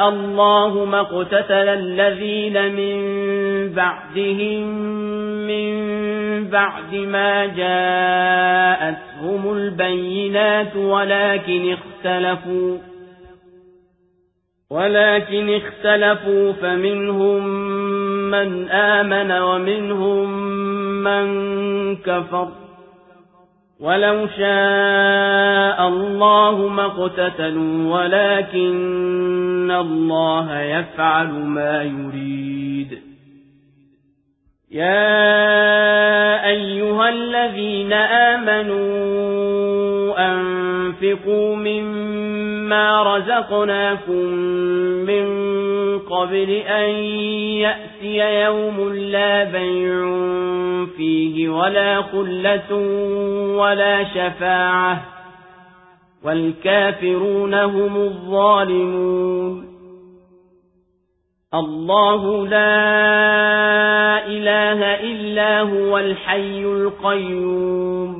الله ما اقتتل الذين من بعدهم من بعد ما جاءتهم البينات ولكن اختلفوا ولكن اختلفوا فمنهم من آمن ومنهم من كفر ولو شاء الله ما اقتتلوا ولكن الله يفعل ما يريد. يا أيها الذين آمنوا أنفقوا مما رزقناكم من قبل أن يأتي يوم لا بيع فيه ولا خلة ولا شفاعة والكافرون هم الظالمون. الله لا إله إلا هو الحي القيوم.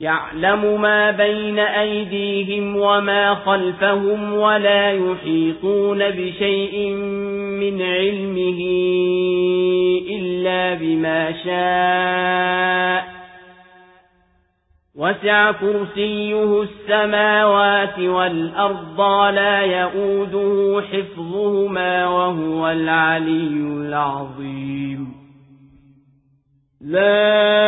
يعلم ما بين أيديهم وما خلفهم ولا يحيطون بشيء من علمه إلا بما شاء. وسع كرسيه السماوات والأرض لا يؤوده حفظهما وهو العلي العظيم. لا